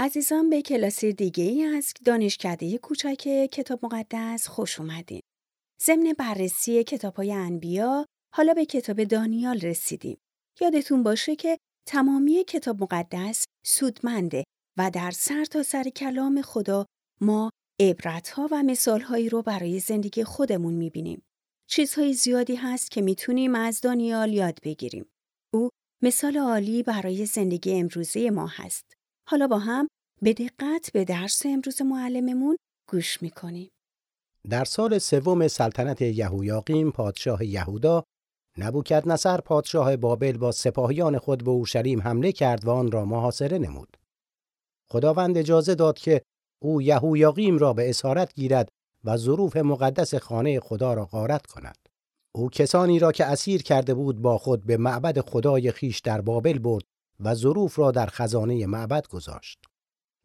عزیزان به کلاس دیگه ای از دانشکده کوچک کتاب مقدس خوش اومدین. ضمن بررسی کتاب های انبیا حالا به کتاب دانیال رسیدیم. یادتون باشه که تمامی کتاب مقدس سودمنده و در سر تا سر کلام خدا ما عبرتها و مثالهایی رو برای زندگی خودمون می‌بینیم. چیزهای زیادی هست که می‌تونیم از دانیال یاد بگیریم. او مثال عالی برای زندگی امروزه ما هست. حالا با هم به دقت به درس امروز معلممون گوش می‌کنیم. در سال سوم سلطنت یهویاقیم پادشاه یهودا نبوکدنصر پادشاه بابل با سپاهیان خود به اورشلیم حمله کرد و آن را محاصره نمود. خداوند اجازه داد که او یهویاقیم را به اسارت گیرد و ظروف مقدس خانه خدا را غارت کند. او کسانی را که اسیر کرده بود با خود به معبد خدای خیش در بابل برد و ظروف را در خزانه معبد گذاشت.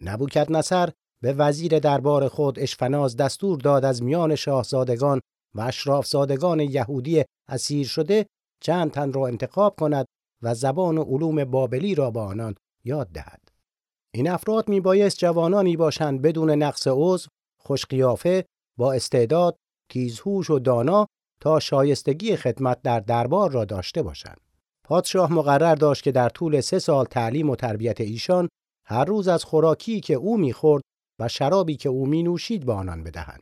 نبوکدنصر به وزیر دربار خود اشفناز دستور داد از میان شاهزادگان و اشرافزادگان یهودی اسیر شده چند تن را انتخاب کند و زبان و علوم بابلی را به آنان یاد دهد. این افراد می بایست جوانانی باشند بدون نقص عضو، خوشقیافه، با استعداد، تیزهوش و دانا تا شایستگی خدمت در دربار را داشته باشند. پادشاه مقرر داشت که در طول سه سال تعلیم و تربیت ایشان هر روز از خوراکی که او می‌خورد و شرابی که او می نوشید به آنان بدهند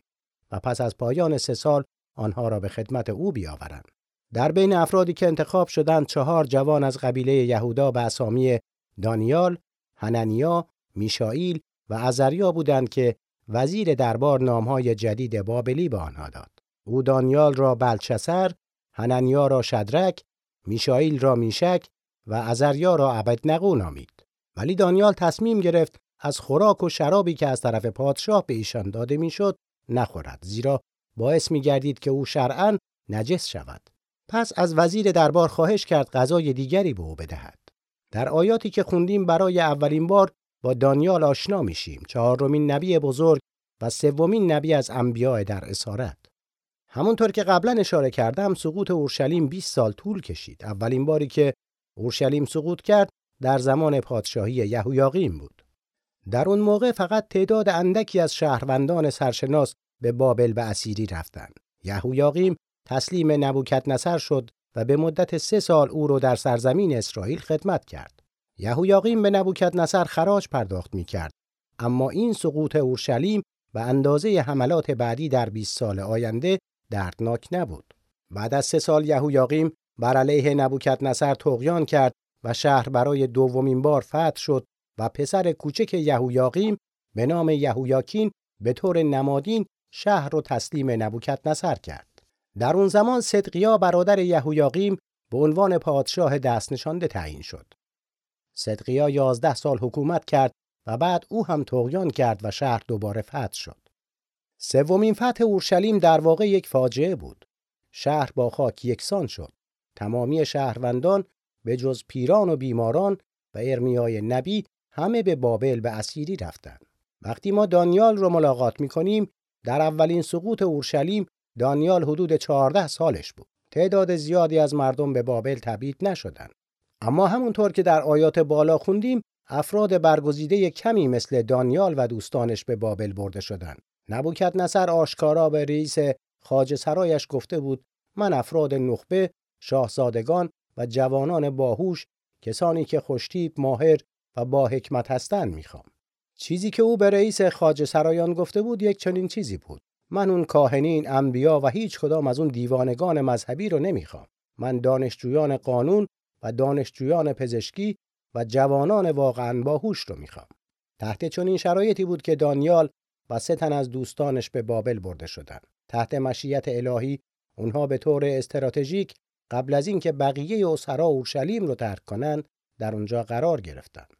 و پس از پایان سه سال آنها را به خدمت او بیاورند. در بین افرادی که انتخاب شدند چهار جوان از قبیله یهودا به اسامی دانیال، هننیا، میشائیل و ازریا بودند که وزیر دربار نامهای جدید بابلی به آنها داد. او دانیال را بلچسر، هننیا را شدرک، میشائیل را میشک و ازریا را عبدنغو نامید. ولی دانیال تصمیم گرفت از خوراک و شرابی که از طرف پادشاه به ایشان داده می‌شد نخورد زیرا باعث می گردید که او شرعا نجس شود. پس از وزیر دربار خواهش کرد غذای دیگری به او بدهد. در آیاتی که خوندیم برای اولین بار با دانیال آشنا میشیم. چهارمین نبی بزرگ و سومین نبی از انبیاء در اسارت. همونطور که قبلا اشاره کردم سقوط اورشلیم 20 سال طول کشید. اولین باری که اورشلیم سقوط کرد در زمان پادشاهی یهویاقیم بود. در اون موقع فقط تعداد اندکی از شهروندان سرشناس به بابل به اسیری رفتند. یهویاقیم تسلیم نبوکدنصر شد و به مدت سه سال او را در سرزمین اسرائیل خدمت کرد. یهویاقیم به نبوکدنصر خراج پرداخت می کرد. اما این سقوط اورشلیم به اندازه حملات بعدی در 20 سال آینده دردناک نبود. بعد از سه سال یهویاقیم بر علیه نبوکدنصر تغیان کرد و شهر برای دومین بار فتح شد و پسر کوچک یهویاقیم به نام یهویاکین به طور نمادین شهر را تسلیم نبوکدنصر کرد. در اون زمان صدقیا برادر یهویاقیم به عنوان پادشاه دست نشانده تعیین شد. صدقیا یازده سال حکومت کرد و بعد او هم تغیان کرد و شهر دوباره فتح شد. سومین فتح اورشلیم در واقع یک فاجعه بود. شهر با خاک یکسان شد. تمامی شهروندان به جز پیران و بیماران و ارمیای نبی همه به بابل به اسیری رفتند. وقتی ما دانیال رو ملاقات می‌کنیم در اولین سقوط اورشلیم دانیال حدود 14 سالش بود. تعداد زیادی از مردم به بابل تبعید نشدند. اما همونطور که در آیات بالا خوندیم افراد برگزیده کمی مثل دانیال و دوستانش به بابل برده شدند. نبوکدنصر آشکارا به رئیس خاج سرایش گفته بود من افراد نخبه، شاهزادگان و جوانان باهوش کسانی که خوشتیب ماهر و با حکمت هستند می‌خوام. چیزی که او به رئیس خاج سرایان گفته بود یک چنین چیزی بود. من اون کاهنین انبیا و هیچ کدام از اون دیوانگان مذهبی رو نمی‌خوام. من دانشجویان قانون و دانشجویان پزشکی و جوانان واقعا باهوش رو می‌خوام. تحت چنین شرایطی بود که دانیال و سه تن از دوستانش به بابل برده شدند تحت مشیت الهی اونها به طور استراتژیک قبل از اینکه بقیه اسرا اورشلیم رو ترک کنند در اونجا قرار گرفتند.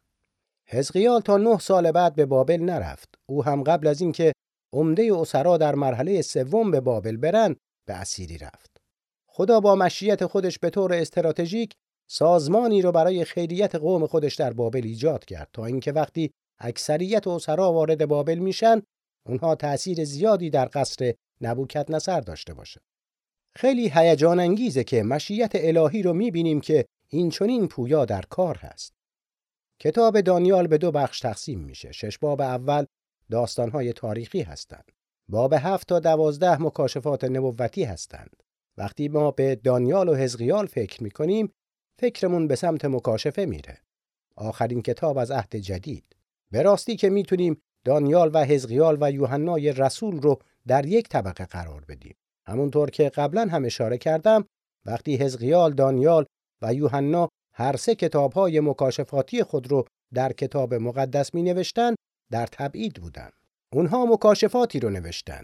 حزقیال تا نه سال بعد به بابل نرفت. او هم قبل از اینکه عمده اسرا در مرحله سوم به بابل برند به اسیری رفت. خدا با مشیت خودش به طور استراتژیک سازمانی رو برای خیریت قوم خودش در بابل ایجاد کرد تا اینکه وقتی اکثریت اسرا وارد بابل میشن اونها تأثیر زیادی در قصر نبوکدنصر داشته باشه. خیلی هیجان انگیزه که مشیت الهی رو می‌بینیم که این چنین پویا در کار هست. کتاب دانیال به دو بخش تقسیم میشه. شش باب اول داستانهای تاریخی هستند. باب هفت تا دوازده مکاشفات نبوتی هستند. وقتی ما به دانیال و حزقیال فکر می‌کنیم فکرمون به سمت مکاشفه میره. آخرین کتاب از عهد جدید. به راستی که می‌تونیم دانیال و حزقیال و یوحنای رسول رو در یک طبقه قرار بدیم. همونطور که قبلا هم اشاره کردم وقتی حزقیال، دانیال و یوحنا هر سه کتابهای مکاشفاتی خود رو در کتاب مقدس می نوشتن در تبعید بودند. اونها مکاشفاتی رو نوشتن.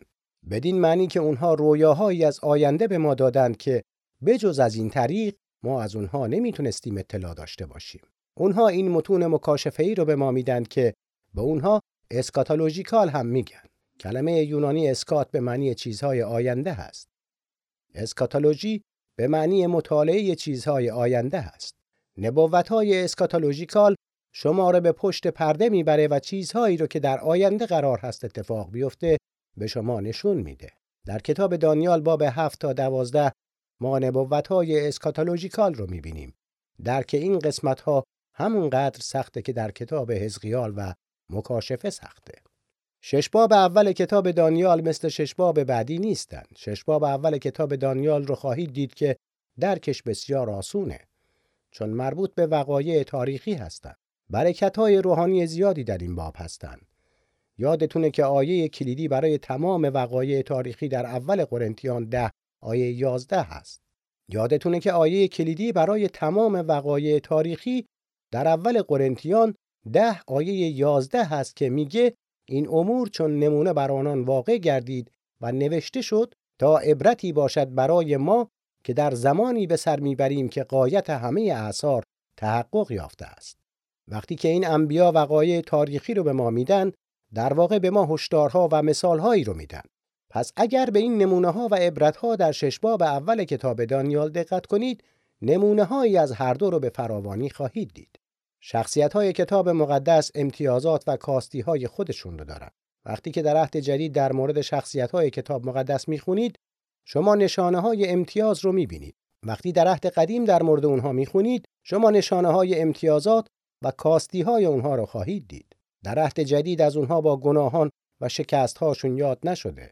بدین معنی که اونها رویاهایی از آینده به ما دادند که بجز از این طریق ما از اونها نمی‌تونستیم اطلاع داشته باشیم. اونها این متون مکاشفه ای رو به ما میدن که به اونها اسکاتولوژیکال هم میگن. کلمه یونانی اسکات به معنی چیزهای آینده هست. اسکاتولوژی به معنی مطالعه چیزهای آینده هست. نبوتهای اسکاتولوژیکال شما را به پشت پرده می‌بره و چیزهایی رو که در آینده قرار هست اتفاق بیفته به شما نشون میده. در کتاب دانیال باب 7 تا 12 ما نبوتهای اسکاتولوژیکال رو می‌بینیم. درک این قسمت ها همونقدر سخته که در کتاب حزقیال و مکاشفه سخته. شش باب اول کتاب دانیال مثل شش باب بعدی نیستند. شش باب اول کتاب دانیال رو خواهید دید که درکش بسیار آسونه چون مربوط به وقایع تاریخی هستند. برکت های روحانی زیادی در این باب هستند. یادتونه که آیه کلیدی برای تمام وقایع تاریخی در اول قرنتیان ده آیه 11 هست. یادتونه که آیه کلیدی برای تمام وقایع تاریخی در اول قرنتیان ده آیه 11 هست که میگه این امور چون نمونه بر آنان واقع گردید و نوشته شد تا عبرتی باشد برای ما که در زمانی به سر می‌بریم که قایت همه اعثار تحقق یافته است. وقتی که این انبیا وقایع تاریخی رو به ما میدن در واقع به ما هشدارها و مثالهایی رو میدن پس اگر به این نمونه ها و عبرت ها در شش باب اول کتاب دانیال دقت کنید نمونه هایی از هر دو رو به فراوانی خواهید دید شخصیت های کتاب مقدس امتیازات و کاستی های خودشون رو دارن. وقتی که در عهد جدید در مورد شخصیت های کتاب مقدس می‌خونید شما نشانه های امتیاز رو می‌بینید. وقتی در عهد قدیم در مورد اونها می‌خونید شما نشانه های امتیازات و کاستی های اونها رو خواهید دید. در عهد جدید از اونها با گناهان و شکست هاشون یاد نشده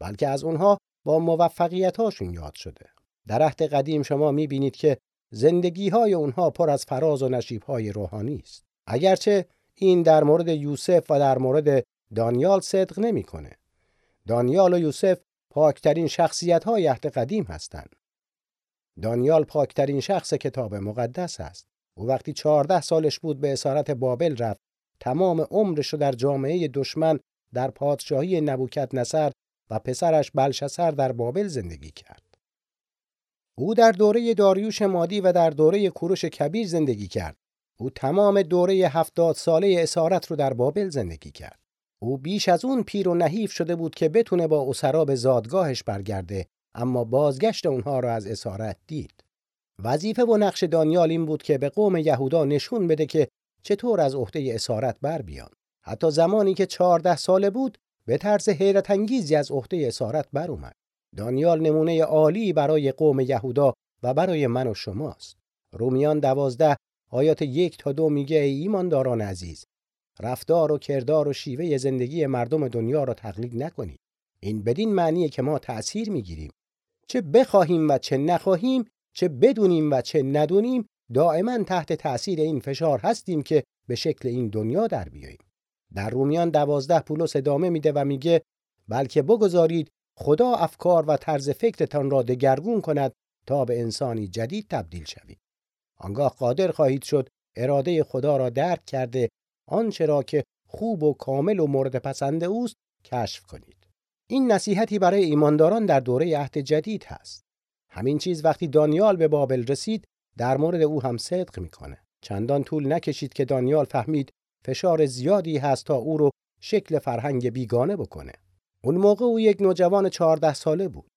بلکه از اونها با موفقیت هاشون یاد شده. در عهد قدیم شما می‌بینید که زندگی های اونها پر از فراز و نشیب های روحانی است. اگرچه این در مورد یوسف و در مورد دانیال صدق نمی‌کنه. دانیال و یوسف پاکترین شخصیت های عهد قدیم هستند. دانیال پاکترین شخص کتاب مقدس است. او وقتی چهارده سالش بود به اسارت بابل رفت تمام عمرش رو در جامعه دشمن در پادشاهی نبوکت نصر و پسرش بلشسر در بابل زندگی کرد. او در دوره داریوش مادی و در دوره کوروش کبیر زندگی کرد. او تمام دوره هفتاد ساله اسارت رو در بابل زندگی کرد. او بیش از اون پیر و نحیف شده بود که بتونه با اسرا به زادگاهش برگرده اما بازگشت اونها را از اسارت دید. وظیفه و نقش دانیال این بود که به قوم یهودا نشون بده که چطور از عهده اسارت بر بیان حتی زمانی که چهارده ساله بود به طرز حیرت انگیزی از عهده اسارت بر اومد دانیال نمونه عالی برای قوم یهودا و برای من و شماست. رومیان دوازده آیات یک تا دو میگه ای ایمانداران عزیز رفتار و کردار و شیوه زندگی مردم دنیا را تقلید نکنید این بدین معنیه که ما تأثیر می‌گیریم. چه بخواهیم و چه نخواهیم چه بدونیم و چه ندونیم دائما تحت تأثیر این فشار هستیم که به شکل این دنیا در بیاییم. در رومیان دوازده پولس ادامه میده و میگه بلکه بگذارید خدا افکار و طرز فکرتان را دگرگون کند تا به انسانی جدید تبدیل شوید آنگاه قادر خواهید شد اراده خدا را درک کرده آنچه را که خوب و کامل و مورد پسند اوست کشف کنید. این نصیحتی برای ایمانداران در دوره عهد جدید هست. همین چیز وقتی دانیال به بابل رسید در مورد او هم صدق می‌کنه. چندان طول نکشید که دانیال فهمید فشار زیادی هست تا او رو شکل فرهنگ بیگانه بکنه. اون موقع او یک نوجوان چهارده ساله بود.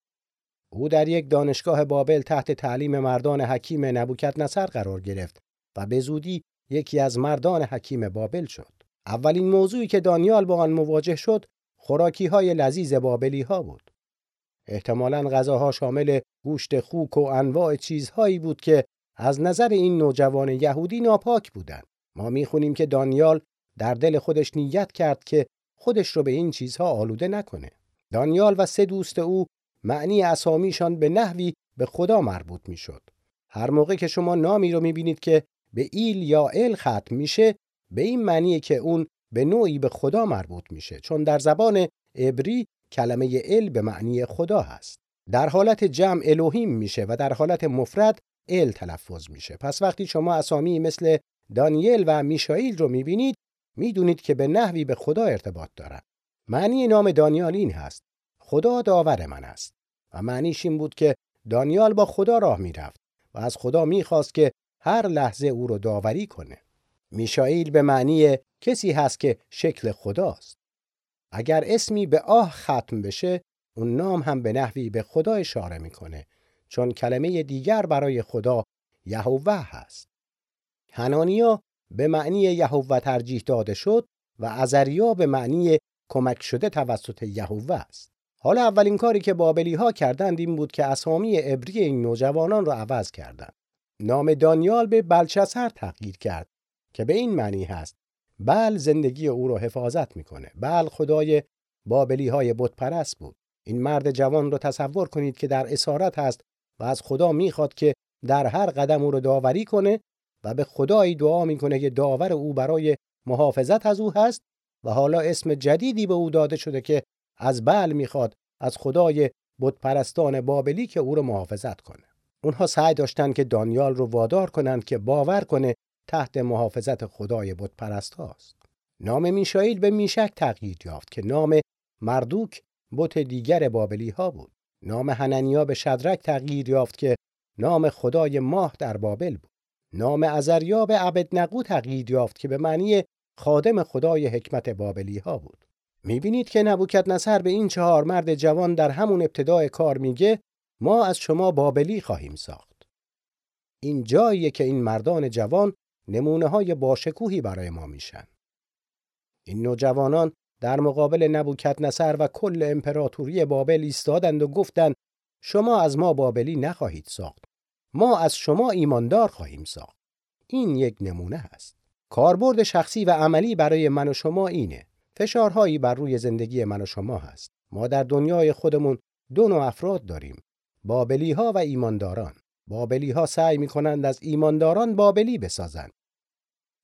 او در یک دانشگاه بابل تحت تعلیم مردان حکیم نبوکت نصر قرار گرفت و به زودی یکی از مردان حکیم بابل شد. اولین موضوعی که دانیال با آن مواجه شد خوراکی های لذیذ بابلی ها بود. احتمالا غذاها شامل گوشت خوک و انواع چیزهایی بود که از نظر این نوجوان یهودی ناپاک بودند. ما می‌خونیم که دانیال در دل خودش نیت کرد که خودش رو به این چیزها آلوده نکنه. دانیال و سه دوست او معنی اسامیشان به نحوی به خدا مربوط می‌شد. هر موقع که شما نامی رو می‌بینید که به ایل یا ال ختم میشه به این معنیه که اون به نوعی به خدا مربوط میشه چون در زبان عبری کلمه ال به معنی خدا هست. در حالت جمع الوهیم میشه و در حالت مفرد ال تلفظ میشه. پس وقتی شما اسامی مثل دانیل و میشائیل رو می‌بینید می‌دونید که به نحوی به خدا ارتباط دارن. معنی نام دانیال این هست. خدا داور من است. و معنیش این بود که دانیال با خدا راه می‌رفت و از خدا می‌خواست که هر لحظه او رو داوری کنه. میشائیل به معنی کسی هست که شکل خداست. اگر اسمی به آه ختم بشه اون نام هم به نحوی به خدا اشاره می‌کنه چون کلمه دیگر برای خدا یهوه هست. هنانیا به معنی یهوه ترجیح داده شد و ازریا به معنی کمک شده توسط یهوه است. حالا اولین کاری که بابلی ها کردند این بود که اسامی عبری این نوجوانان را عوض کردند. نام دانیال به بلچسر تغییر کرد که به این معنی هست بل زندگی او را حفاظت می‌کنه. بل خدای بابلی های پرست بود. این مرد جوان رو تصور کنید که در اسارت هست و از خدا می‌خواد که در هر قدم او رو داوری کنه و به خدایی دعا می‌کنه که داور او برای محافظت از او هست و حالا اسم جدیدی به او داده شده که از بل می‌خواد از خدای بتپرستان بابلی که او رو محافظت کنه. اونها سعی داشتن که دانیال رو وادار کنند که باور کنه تحت محافظت خدای بتپرست هاست. نام میشائیل به میشک تغییر یافت که نام مردوک بت دیگر بابلی ها بود. نام هننیا به شدرک تغییر یافت که نام خدای ماه در بابل بود. نام ازریا به عبدنقو تغییر یافت که به معنی خادم خدای حکمت بابلی ها بود. می‌بینید که نبوکت نصر به این چهار مرد جوان در همون ابتدای کار میگه ما از شما بابلی خواهیم ساخت. این جاییه که این مردان جوان نمونه های باشکوهی برای ما میشن. این نوجوانان در مقابل نبوکت نصر و کل امپراتوری بابل ایستادند و گفتند شما از ما بابلی نخواهید ساخت. ما از شما ایماندار خواهیم ساخت. این یک نمونه است. کاربرد شخصی و عملی برای من و شما اینه. فشارهایی بر روی زندگی من و شما هست. ما در دنیای خودمون دو نوع افراد داریم. بابلی ها و ایمانداران. بابلی ها سعی می کنند از ایمانداران بابلی بسازند.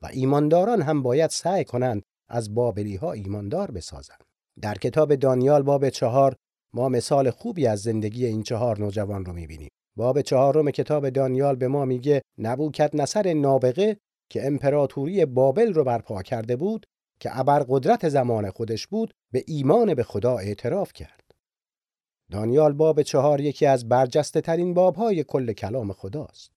و ایمانداران هم باید سعی کنند از بابلی ها ایماندار بسازند. در کتاب دانیال باب چهار ما مثال خوبی از زندگی این چهار نوجوان رو می‌بینیم. باب چهارم کتاب دانیال به ما میگه نبوکت نصر نابغه که امپراتوری بابل رو برپا کرده بود که قدرت زمان خودش بود به ایمان به خدا اعتراف کرد. دانیال باب چهار یکی از برجسته ترین بابهای کل کلام خداست.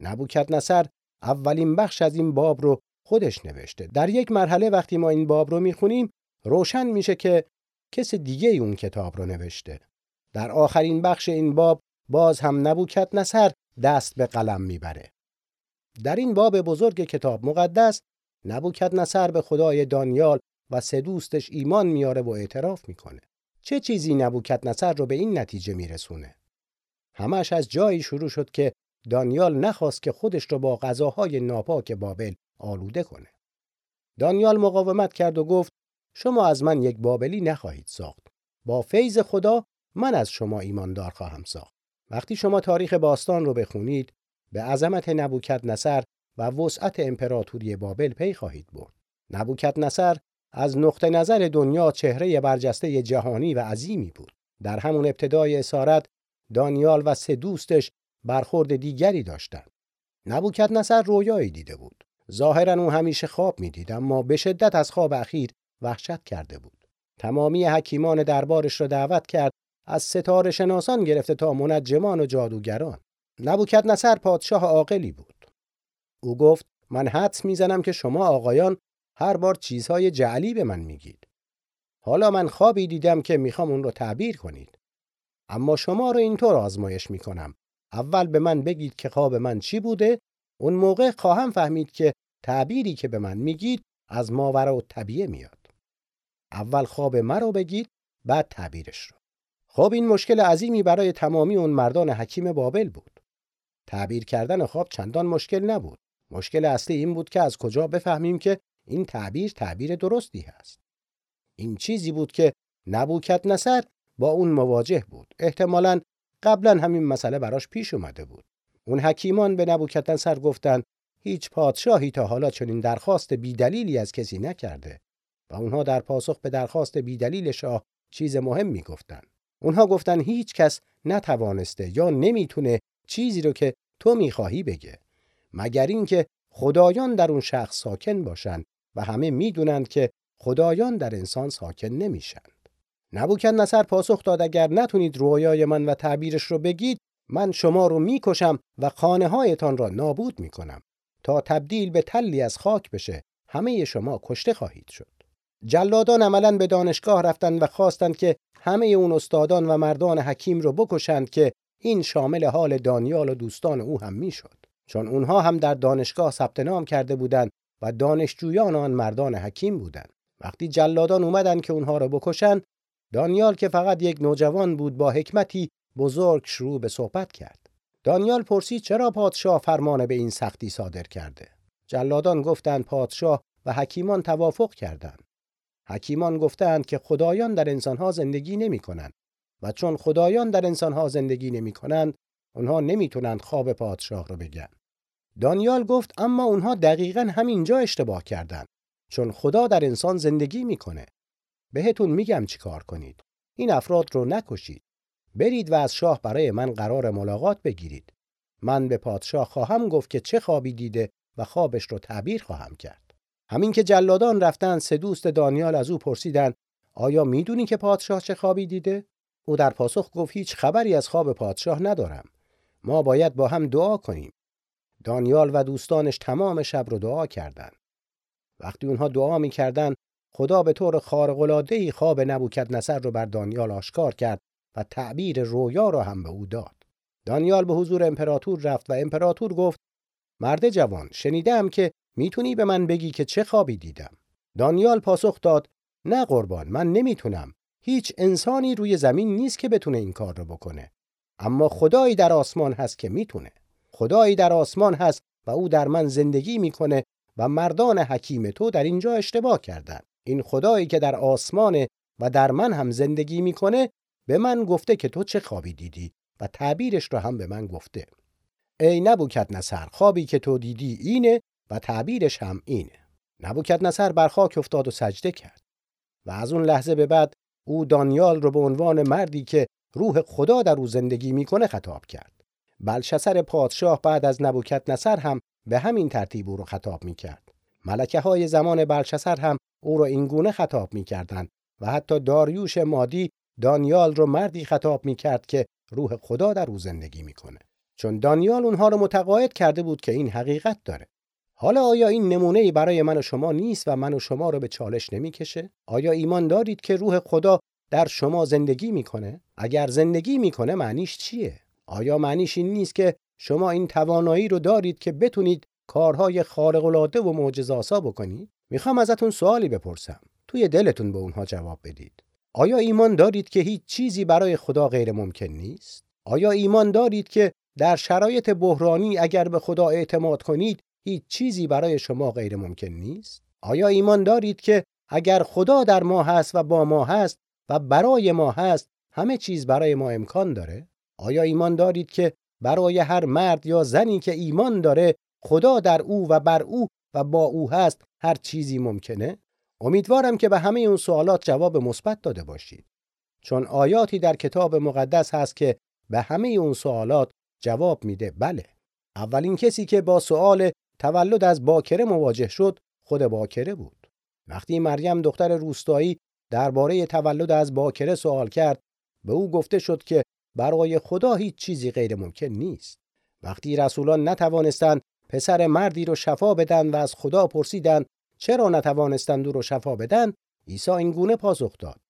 نبوکت نصر اولین بخش از این باب رو خودش نوشته. در یک مرحله وقتی ما این باب رو می‌خونیم روشن میشه که کس دیگه اون کتاب رو نوشته. در آخرین بخش این باب باز هم نبوکت نصر دست به قلم می‌بره. در این باب بزرگ کتاب مقدس نبوکت نصر به خدای دانیال و سه دوستش ایمان میاره و اعتراف می‌کنه. چه چیزی نبوکت نصر رو به این نتیجه میرسونه؟ همش از جایی شروع شد که دانیال نخواست که خودش رو با غذاهای ناپاک بابل آلوده کنه. دانیال مقاومت کرد و گفت شما از من یک بابلی نخواهید ساخت. با فیض خدا من از شما ایماندار خواهم ساخت. وقتی شما تاریخ باستان رو بخونید به عظمت نبوکت نصر و وسعت امپراتوری بابل پی خواهید برد. نبوکت نصر از نقطه نظر دنیا چهره برجسته جهانی و عظیمی بود. در همون ابتدای اسارت دانیال و سه دوستش برخورد دیگری داشتند. نبوکت نصر رویایی دیده بود. ظاهرا او همیشه خواب می‌دید اما به شدت از خواب اخیر وحشت کرده بود. تمامی حکیمان دربارش را دعوت کرد از ستاره شناسان گرفته تا منجمان و جادوگران. نبوکت نصر پادشاه عاقلی بود. او گفت من حدس می‌زنم که شما آقایان هر بار چیزهای جعلی به من میگید. حالا من خوابی دیدم که می‌خوام اون رو تعبیر کنید. اما شما رو اینطور آزمایش می‌کنم. اول به من بگید که خواب من چی بوده اون موقع خواهم فهمید که تعبیری که به من میگید از ماورا و طبیعه میاد. اول خواب مرا بگید بعد تعبیرش رو. خب این مشکل عظیمی برای تمامی اون مردان حکیم بابل بود. تعبیر کردن خواب چندان مشکل نبود. مشکل اصلی این بود که از کجا بفهمیم که این تعبیر تعبیر درستی هست. این چیزی بود که نبوکت نصر با اون مواجه بود. احتمالا قبلا همین مسئله براش پیش اومده بود. اون حکیمان به نبوکت نصر گفتن هیچ پادشاهی تا حالا چنین درخواست بیدلیلی از کسی نکرده و اونها در پاسخ به درخواست بیدلیل شاه چیز مهم می‌گفتن. اونها گفتن هیچ کس نتوانسته یا نمی‌تونه چیزی رو که تو می‌خواهی بگه مگر اینکه خدایان در اون شخص ساکن باشند و همه می‌دونند که خدایان در انسان ساکن نمیشند. نبوکن نصر پاسخ داد اگر نتونید رویای من و تعبیرش رو بگید من شما رو می‌کشم و خانه هایتان را نابود می‌کنم تا تبدیل به تلی از خاک بشه همه شما کشته خواهید شد. جلادان عملا به دانشگاه رفتند و خواستند که همه اون استادان و مردان حکیم رو بکشند که این شامل حال دانیال و دوستان او هم می‌شد. چون اونها هم در دانشگاه ثبت نام کرده بودند و دانشجویان آن مردان حکیم بودند. وقتی جلادان اومدن که اونها را بکشن دانیال که فقط یک نوجوان بود با حکمتی بزرگ شروع به صحبت کرد. دانیال پرسید چرا پادشاه فرمان به این سختی صادر کرده؟ جلادان گفتند پادشاه و حکیمان توافق کردند. حکیمان گفتند که خدایان در انسانها زندگی نمی کنند و چون خدایان در انسانها زندگی نمی کنند اونها نمی‌تونند خواب پادشاه رو بگن دانیال گفت اما اونها دقیقا همینجا اشتباه کردند چون خدا در انسان زندگی می‌کنه. بهتون میگم چیکار کنید. این افراد رو نکشید. برید و از شاه برای من قرار ملاقات بگیرید. من به پادشاه خواهم گفت که چه خوابی دیده و خوابش رو تعبیر خواهم کرد. همین که جلادان رفتن سه دوست دانیال از او پرسیدند آیا می‌دونی که پادشاه چه خوابی دیده؟ او در پاسخ گفت هیچ خبری از خواب پادشاه ندارم. ما باید با هم دعا کنیم. دانیال و دوستانش تمام شب رو دعا کردند. وقتی اونها دعا می‌کردند خدا به طور خارق‌العاده‌ای خواب نبوکد نصر رو بر دانیال آشکار کرد و تعبیر رویا را هم به او داد. دانیال به حضور امپراتور رفت و امپراتور گفت مرد جوان شنیدم که می‌تونی به من بگی که چه خوابی دیدم. دانیال پاسخ داد نه قربان من نمی‌تونم. هیچ انسانی روی زمین نیست که بتونه این کار رو بکنه. اما خدایی در آسمان هست که می‌تونه. خدایی در آسمان هست و او در من زندگی می‌کنه و مردان حکیم تو در اینجا اشتباه کردند. این خدایی که در آسمان و در من هم زندگی می‌کنه به من گفته که تو چه خوابی دیدی و تعبیرش رو هم به من گفته ای نبوکت نصر خوابی که تو دیدی اینه و تعبیرش هم اینه. نبوکت نصر بر خاک افتاد و سجده کرد و از اون لحظه به بعد او دانیال رو به عنوان مردی که روح خدا در او زندگی می‌کنه خطاب کرد. بلشسر پادشاه بعد از نبوکت نصر هم به همین ترتیب او رو خطاب می‌کرد. ملکه های زمان بلشسر هم او را اینگونه خطاب می‌کردند و حتی داریوش مادی دانیال رو مردی خطاب می‌کرد که روح خدا در او زندگی می‌کنه. چون دانیال اونها رو متقاعد کرده بود که این حقیقت داره. حالا آیا این نمونه برای من و شما نیست و من و شما رو به چالش نمی‌کشه؟ آیا ایمان دارید که روح خدا در شما زندگی می‌کنه؟ اگر زندگی می‌کنه معنیش چیه؟ آیا معنیش این نیست که شما این توانایی رو دارید که بتونید کارهای خارق العاده و معجزه‌آسا بکنید؟ می‌خوام ازتون سوالی بپرسم. توی دلتون به اونها جواب بدید. آیا ایمان دارید که هیچ چیزی برای خدا غیر ممکن نیست؟ آیا ایمان دارید که در شرایط بحرانی اگر به خدا اعتماد کنید هیچ چیزی برای شما غیر ممکن نیست؟ آیا ایمان دارید که اگر خدا در ما هست و با ما هست و برای ما هست همه چیز برای ما امکان داره؟ آیا ایمان دارید که برای هر مرد یا زنی که ایمان داره خدا در او و بر او و با او هست هر چیزی ممکنه؟ امیدوارم که به همه اون سوالات جواب مثبت داده باشید. چون آیاتی در کتاب مقدس هست که به همه اون سوالات جواب میده. بله. اولین کسی که با سوال تولد از باکره مواجه شد خود باکره بود. وقتی مریم دختر روستایی درباره تولد از باکره سوال کرد به او گفته شد که برای خدا هیچ چیزی غیر ممکن نیست. وقتی رسولان نتوانستند پسر مردی رو شفا بدن و از خدا پرسیدند چرا نتوانستند او را شفا بدن عیسی این گونه پاسخ داد.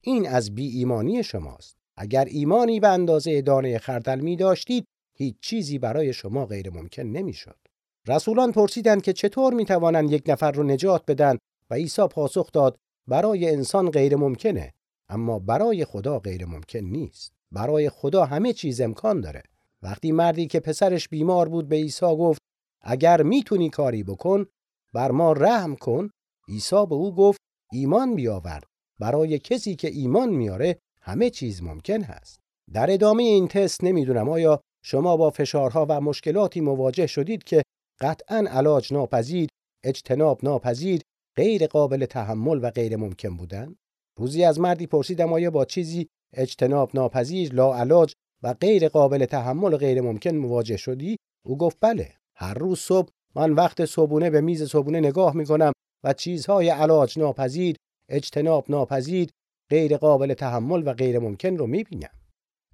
این از بی ایمانی شماست. اگر ایمانی به اندازه دانه خردل می داشتید هیچ چیزی برای شما غیر ممکن نمی‌شد. رسولان پرسیدند که چطور می توانند یک نفر رو نجات بدن و عیسی پاسخ داد برای انسان غیر ممکنه اما برای خدا غیر ممکن نیست. برای خدا همه چیز امکان داره. وقتی مردی که پسرش بیمار بود به عیسی گفت اگر می‌تونی کاری بکن بر ما رحم کن عیسی به او گفت ایمان بیاور برای کسی که ایمان میاره همه چیز ممکن هست در ادامه این تست نمی‌دونم آیا شما با فشارها و مشکلاتی مواجه شدید که قطعا علاج ناپذیر اجتناب ناپذیر غیر قابل تحمل و غیر ممکن بودن. روزی از مردی پرسیدم آیا با چیزی اجتناب ناپذیر لاعلاج و غیر قابل تحمل و غیر ممکن مواجه شدی؟ او گفت بله. هر روز صبح من وقت صبحونه به میز صبحونه نگاه می‌کنم و چیزهای علاج ناپذیر اجتناب ناپذیر غیر قابل تحمل و غیر ممکن رو می‌بینم.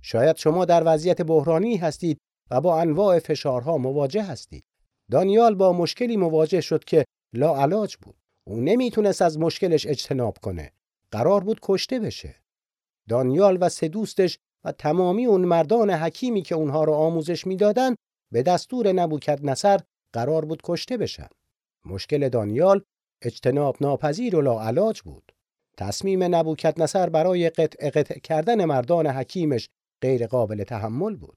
شاید شما در وضعیت بحرانی هستید و با انواع فشارها مواجه هستید. دانیال با مشکلی مواجه شد که لاعلاج بود او نمی‌تونست از مشکلش اجتناب کنه قرار بود کشته بشه دانیال و سه دوستش و تمامی اون مردان حکیمی که اونها رو آموزش می‌دادند به دستور نبوکت نصر قرار بود کشته بشن. مشکل دانیال اجتناب ناپذیر و لاعلاج بود. تصمیم نبوکت نصر برای قطع قطع کردن مردان حکیمش غیر قابل تحمل بود.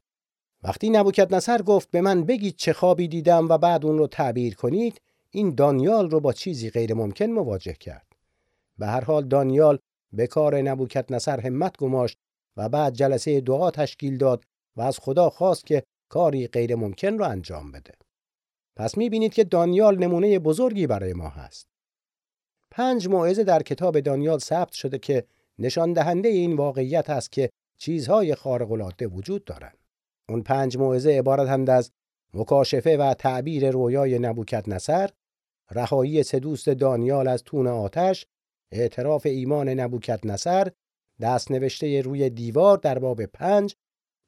وقتی نبوکت نصر گفت به من بگید چه خوابی دیدم و بعد اون رو تعبیر کنید این دانیال رو با چیزی غیر ممکن مواجه کرد. به هر حال دانیال به کار نبوکت نصر همت گماشت و بعد جلسه دعا تشکیل داد و از خدا خواست که کاری غیر ممکن رو انجام بده. پس می‌بینید که دانیال نمونه بزرگی برای ما هست. پنج موعظه در کتاب دانیال ثبت شده که نشان دهنده این واقعیت است که چیزهای خارق العاده وجود دارند. اون پنج موعظه عبارتند از مکاشفه و تعبیر رویای نبوکت نصر، رهایی سه دوست دانیال از تون آتش، اعتراف ایمان نبوکت نصر، دست نوشته روی دیوار در باب پنج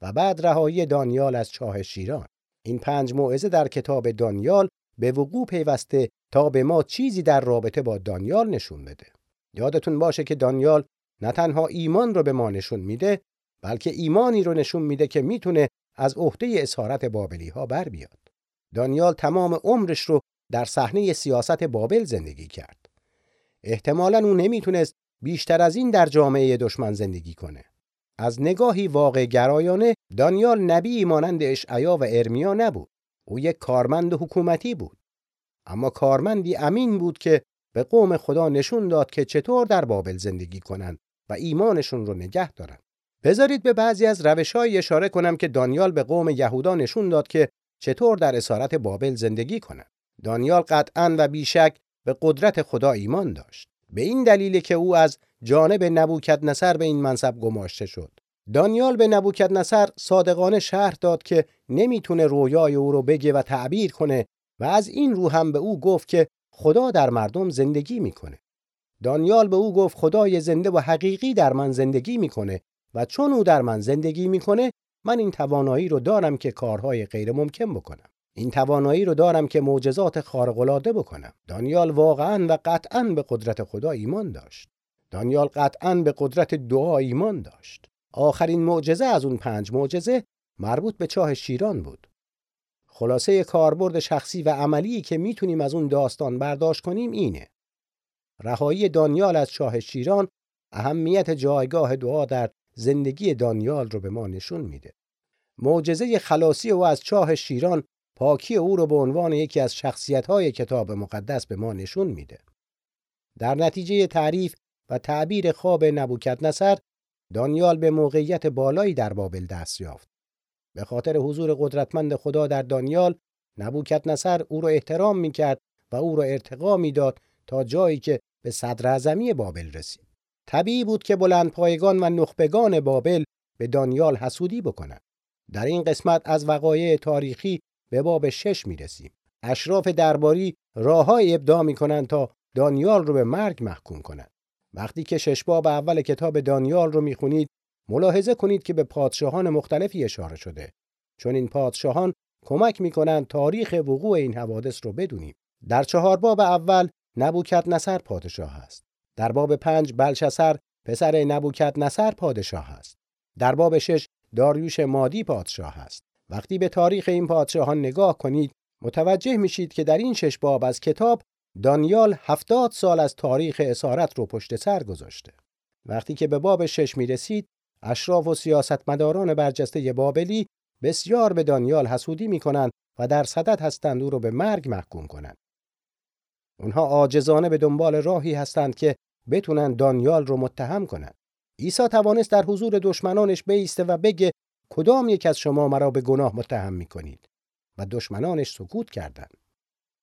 و بعد رهایی دانیال از چاه شیران. این پنج موعظه در کتاب دانیال به وقوع پیوسته تا به ما چیزی در رابطه با دانیال نشون بده. یادتون باشه که دانیال نه تنها ایمان رو به ما نشون میده بلکه ایمانی رو نشون میده که می‌تونه از عهده اسارت بابلی ها بر بیاد. دانیال تمام عمرش رو در صحنه سیاست بابل زندگی کرد. احتمالا او نمی‌تونست بیشتر از این در جامعه دشمن زندگی کنه. از نگاهی واقع گرایانه دانیال نبی مانند اشعیا و ارمیا نبود. او یک کارمند حکومتی بود. اما کارمندی امین بود که به قوم خدا نشون داد که چطور در بابل زندگی کنند و ایمانشون رو نگه دارن. بذارید به بعضی از روشهایی اشاره کنم که دانیال به قوم یهودا نشون داد که چطور در اسارت بابل زندگی کنند. دانیال قطعا و بیشک به قدرت خدا ایمان داشت. به این دلیل که او از جانب نبوکت نصر به این منصب گماشته شد. دانیال به نبوکت نصر صادقانه شهر داد که نمی‌تونه رویای او رو بگه و تعبیر کنه و از این رو هم به او گفت که خدا در مردم زندگی می‌کنه. دانیال به او گفت خدای زنده و حقیقی در من زندگی می‌کنه و چون او در من زندگی می‌کنه من این توانایی رو دارم که کارهای غیر ممکن بکنم. این توانایی رو دارم که معجزات خارق العاده بکنم. دانیال واقعا و قطعا به قدرت خدا ایمان داشت. دانیال قطعا به قدرت دعا ایمان داشت. آخرین معجزه از اون پنج معجزه مربوط به چاه شیران بود. خلاصه کاربرد شخصی و عملی که می‌تونیم از اون داستان برداشت کنیم اینه. رهایی دانیال از چاه شیران اهمیت جایگاه دعا در زندگی دانیال رو به ما نشون میده. معجزه خلاصی او از چاه شیران پاکی او رو به عنوان یکی از شخصیت‌های کتاب مقدس به ما نشون میده. در نتیجه تعریف و تعبیر خواب نبوکت نصر دانیال به موقعیت بالایی در بابل دست یافت. به خاطر حضور قدرتمند خدا در دانیال نبوکت نصر او را احترام می‌کرد و او را ارتقا می‌داد تا جایی که به صدر بابل رسید. طبیعی بود که بلند پایگان و نخبگان بابل به دانیال حسودی بکنند. در این قسمت از وقایع تاریخی به باب شش می‌رسیم. اشراف درباری راههای ابداع می‌کنند تا دانیال رو به مرگ محکوم کنند. وقتی که شش باب اول کتاب دانیال رو می‌خونید ملاحظه کنید که به پادشاهان مختلفی اشاره شده چون این پادشاهان کمک می‌کنند تاریخ وقوع این حوادث رو بدونیم در چهار باب اول نبوکت نصر پادشاه است در باب پنج بلشسر پسر نبوکت نصر پادشاه است در باب شش داریوش مادی پادشاه است وقتی به تاریخ این پادشاهان نگاه کنید متوجه میشید که در این شش باب از کتاب دانیال هفتاد سال از تاریخ اسارت رو پشت سر گذاشته. وقتی که به باب شش می رسید، اشراف و سیاستمداران برجسته بابلی بسیار به دانیال حسودی می کنند و در صدد هستند او را به مرگ محکوم کنند. اونها عاجزانه به دنبال راهی هستند که بتونن دانیال رو متهم کنند. عیسی توانست در حضور دشمنانش بیسته و بگه کدام یک از شما مرا به گناه متهم می‌کنید و دشمنانش سکوت کردند.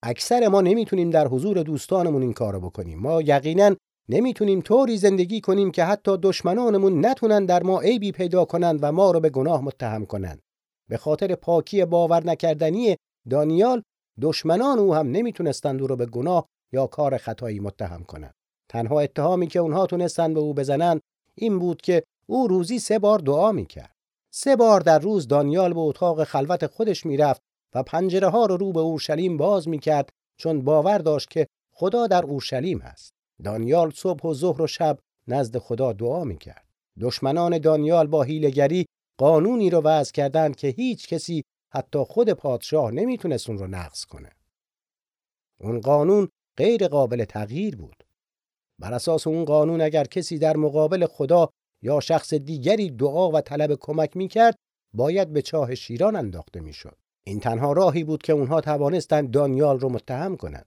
اکثر ما نمی‌تونیم در حضور دوستانمون این کارو بکنیم. ما یقینا نمی‌تونیم طوری زندگی کنیم که حتی دشمنانمون نتونن در ما عیبی پیدا کنند و ما رو به گناه متهم کنند. به خاطر پاکی باور نکردنی دانیال دشمنان او هم نمی‌تونستند او رو به گناه یا کار خطایی متهم کنند. تنها اتهامی که اونها تونستند به او بزنند این بود که او روزی سه بار دعا می‌کرد. سه بار در روز دانیال به اتاق خلوت خودش می‌رفت و پنجره ها رو رو به اورشلیم باز می‌کرد چون باور داشت که خدا در اورشلیم است. دانیال صبح و ظهر و شب نزد خدا دعا می‌کرد. دشمنان دانیال با هیلگری قانونی رو وضع کردند که هیچ کسی حتی خود پادشاه نمی‌تونست اون رو نقض کنه. اون قانون غیر قابل تغییر بود. بر اساس اون قانون اگر کسی در مقابل خدا یا شخص دیگری دعا و طلب کمک می‌کرد باید به چاه شیران انداخته می‌شد. این تنها راهی بود که اونها توانستند دانیال رو متهم کنند.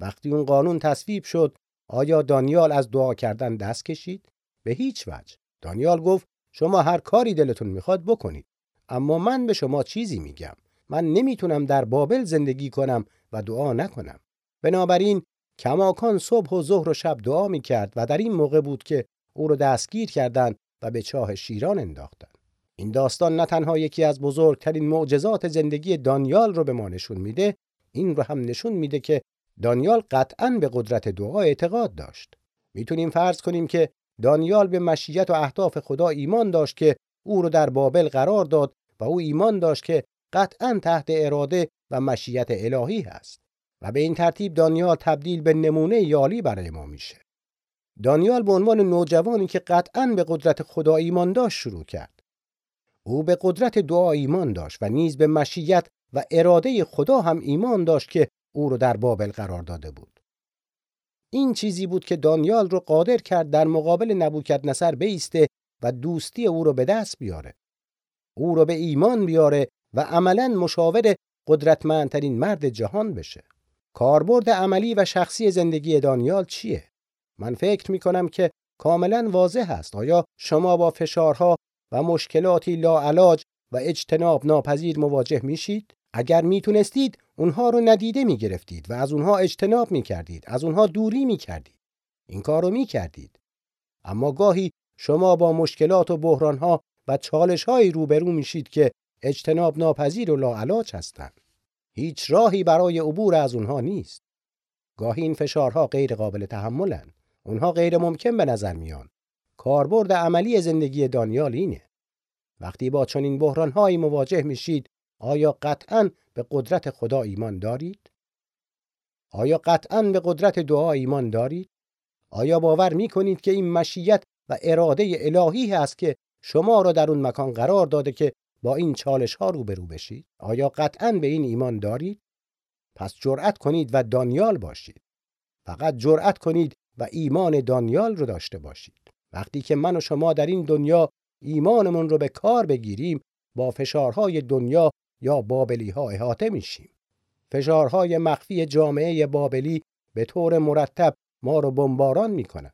وقتی اون قانون تصویب شد آیا دانیال از دعا کردن دست کشید؟ به هیچ وجه. دانیال گفت شما هر کاری دلتون می‌خواد بکنید. اما من به شما چیزی میگم. من نمی‌تونم در بابل زندگی کنم و دعا نکنم. بنابراین کماکان صبح و ظهر و شب دعا می‌کرد و در این موقع بود که او رو دستگیر کردند و به چاه شیران انداختند. این داستان نه تنها یکی از بزرگترین معجزات زندگی دانیال رو به ما نشون میده، این رو هم نشون میده که دانیال قطعا به قدرت دعا اعتقاد داشت. می‌تونیم فرض کنیم که دانیال به مشیت و اهداف خدا ایمان داشت که او رو در بابل قرار داد و او ایمان داشت که قطعا تحت اراده و مشیت الهی هست به این ترتیب دانیال تبدیل به نمونه یالی برای ما میشه. دانیال به عنوان نوجوانی که قطعا به قدرت خدا ایمان داشت شروع کرد. او به قدرت دعا ایمان داشت و نیز به مشیت و اراده خدا هم ایمان داشت که او رو در بابل قرار داده بود. این چیزی بود که دانیال رو قادر کرد در مقابل نبوکدنصر بیسته و دوستی او رو به دست بیاره. او رو به ایمان بیاره و عملا مشاور قدرتمندترین مرد جهان بشه. کاربرد عملی و شخصی زندگی دانیال چیه؟ من فکر می کنم که کاملا واضح است. آیا شما با فشارها و مشکلاتی لاعلاج و اجتناب ناپذیر مواجه میشید؟ اگر می‌تونستید اونها رو ندیده می‌گرفتید و از اونها اجتناب می‌کردید از اونها دوری می‌کردید این کار رو می‌کردید اما گاهی شما با مشکلات و بحرانها و چالشهایی روبرو میشید که اجتناب ناپذیر و لاعلاج هستند هیچ راهی برای عبور از اونها نیست گاهی این فشارها غیر قابل تحملن اونها غیر ممکن به نظر میان کاربرد عملی زندگی دانیال اینه وقتی با چنین بحرانهایی مواجه میشید آیا قطعا به قدرت خدا ایمان دارید؟ آیا قطعا به قدرت دعا ایمان دارید؟ آیا باور می کنید که این مشیت و اراده الهی است که شما را در اون مکان قرار داده که با این چالش ها روبرو بشید؟ آیا قطعا به این ایمان دارید؟ پس جرأت کنید و دانیال باشید. فقط جرأت کنید و ایمان دانیال رو داشته باشید. وقتی که من و شما در این دنیا ایمانمون رو به کار بگیریم با فشارهای دنیا یا بابلی ها احاطه میشیم. فشارهای مخفی جامعه بابلی به طور مرتب ما رو بمباران می‌کنن.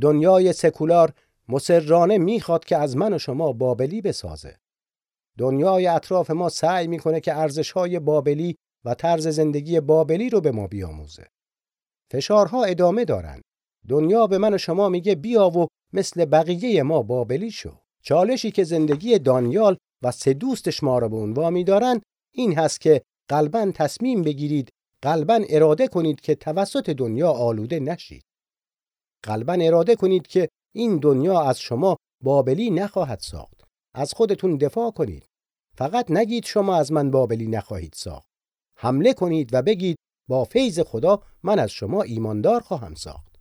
دنیای سکولار مسررانه می‌خواد که از من و شما بابلی بسازه. دنیای اطراف ما سعی می‌کنه که ارزشهای بابلی و طرز زندگی بابلی رو به ما بیاموزه. فشارها ادامه دارن. دنیا به من و شما میگه بیا و مثل بقیه ما بابلی شو. چالشی که زندگی دانیال و سه دوستش ما را به اون وامی دارن این هست که قلبا تصمیم بگیرید قلبا اراده کنید که توسط دنیا آلوده نشید قلبا اراده کنید که این دنیا از شما بابلی نخواهد ساخت از خودتون دفاع کنید فقط نگید شما از من بابلی نخواهید ساخت. حمله کنید و بگید با فیض خدا من از شما ایماندار خواهم ساخت.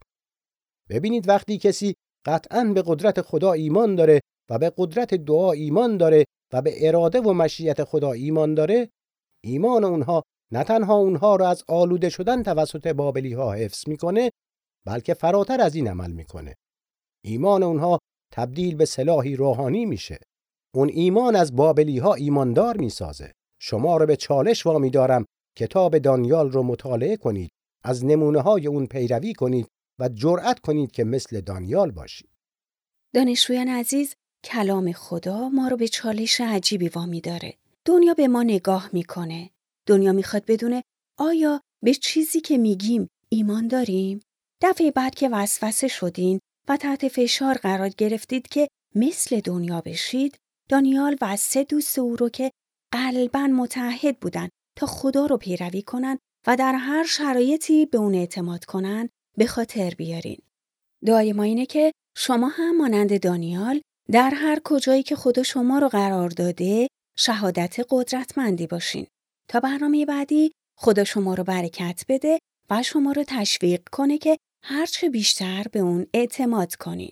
ببینید وقتی کسی قطعا به قدرت خدا ایمان داره و به قدرت دعا ایمان داره و به اراده و مشیت خدا ایمان داره ایمان اونها نه تنها اونها رو از آلوده شدن توسط بابلی ها حفظ می‌کنه بلکه فراتر از این عمل می‌کنه. ایمان اونها تبدیل به سلاحی روحانی میشه. اون ایمان از بابلی ها ایماندار می‌سازه. شما را به چالش وامی دارم کتاب دانیال رو مطالعه کنید از نمونه های اون پیروی کنید و جرأت کنید که مثل دانیال باشید دانشجویان عزیز کلام خدا ما رو به چالش عجیبی وامی داره. دنیا به ما نگاه می‌کنه. دنیا می‌خواد بدونه آیا به چیزی که میگیم ایمان داریم؟ دفعه بعد که وسوسه شدین و تحت فشار قرار گرفتید که مثل دنیا بشید دانیال و سه دوست او رو که قلبا متحد بودن تا خدا رو پیروی کنن و در هر شرایطی به اون اعتماد کنن به خاطر بیارین. دعای ما اینه که شما هم مانند دانیال در هر کجایی که خدا شما رو قرار داده شهادت قدرتمندی باشین. تا برنامه بعدی خدا شما رو برکت بده و شما رو تشویق کنه که هرچه بیشتر به اون اعتماد کنین.